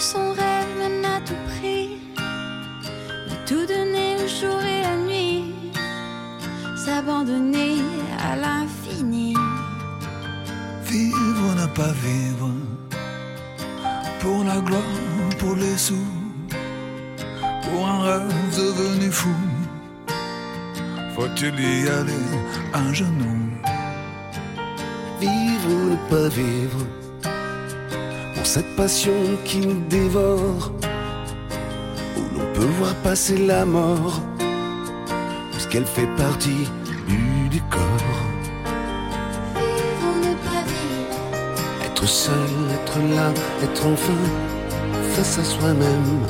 Son rêve même à tout prix. De tout donner le jour et la nuit. S'abandonner à l'infini. Vivre n'a pas vivre. Pour la gloire, pour les sous. Pour un rêve devenu fou. Faut-il y aller un genou Vivre ou ne pas vivre Cette passion qui nous dévore Où l'on peut voir passer la mort Puisqu'elle fait partie du décor. Être seul, être là, être enfin face à soi-même.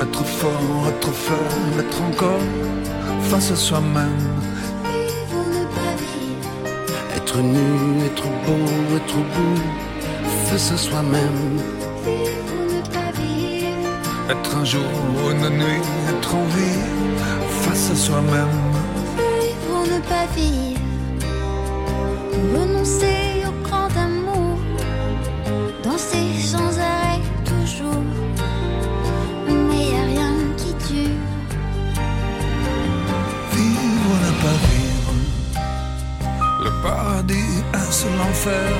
Être fort, être faible, être encore face à soi-même. Être nu, être beau, être beau face à soi-même Vivre ou ne pas vivre. Être un jour, une nuit, être en vie face à soi-même. Vivre ou ne pas vivre. Renoncer paradis, est-ce l'enfer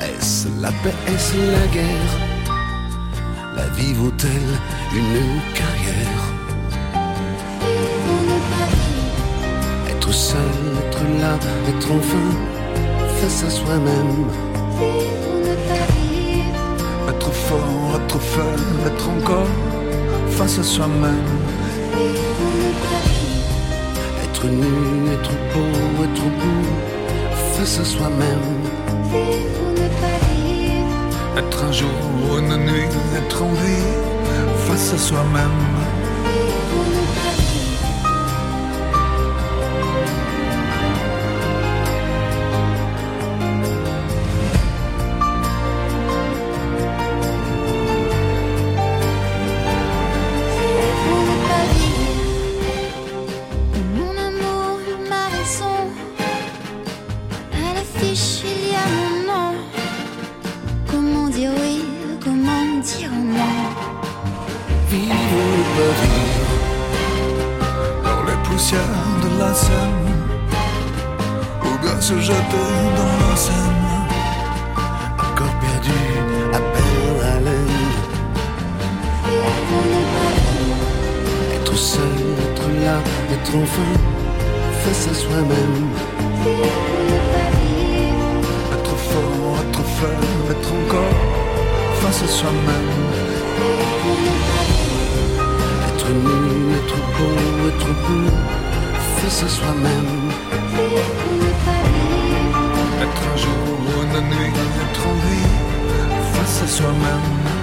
Est-ce la paix, est-ce la guerre? La vie vaut-elle une carrière? Être seul, être là, être enfin face à soi-même. Être fort, être faible, être encore face à soi-même. Être nu, être beau, être beau face à soi-même. Être un jour, une nuit, être en vie face à soi-même. Non? Vivre vivre Dans les poussières de la Seine, ou bien se jeter dans la Seine. Encore perdu, à peine pas vivre. Être seul, être là, être enfin face à soi-même. Être fort, être faible, face à soi-même. Être nu, être beau, être beau face à soi-même. Être un jour, une nuit, être en vie face à soi-même.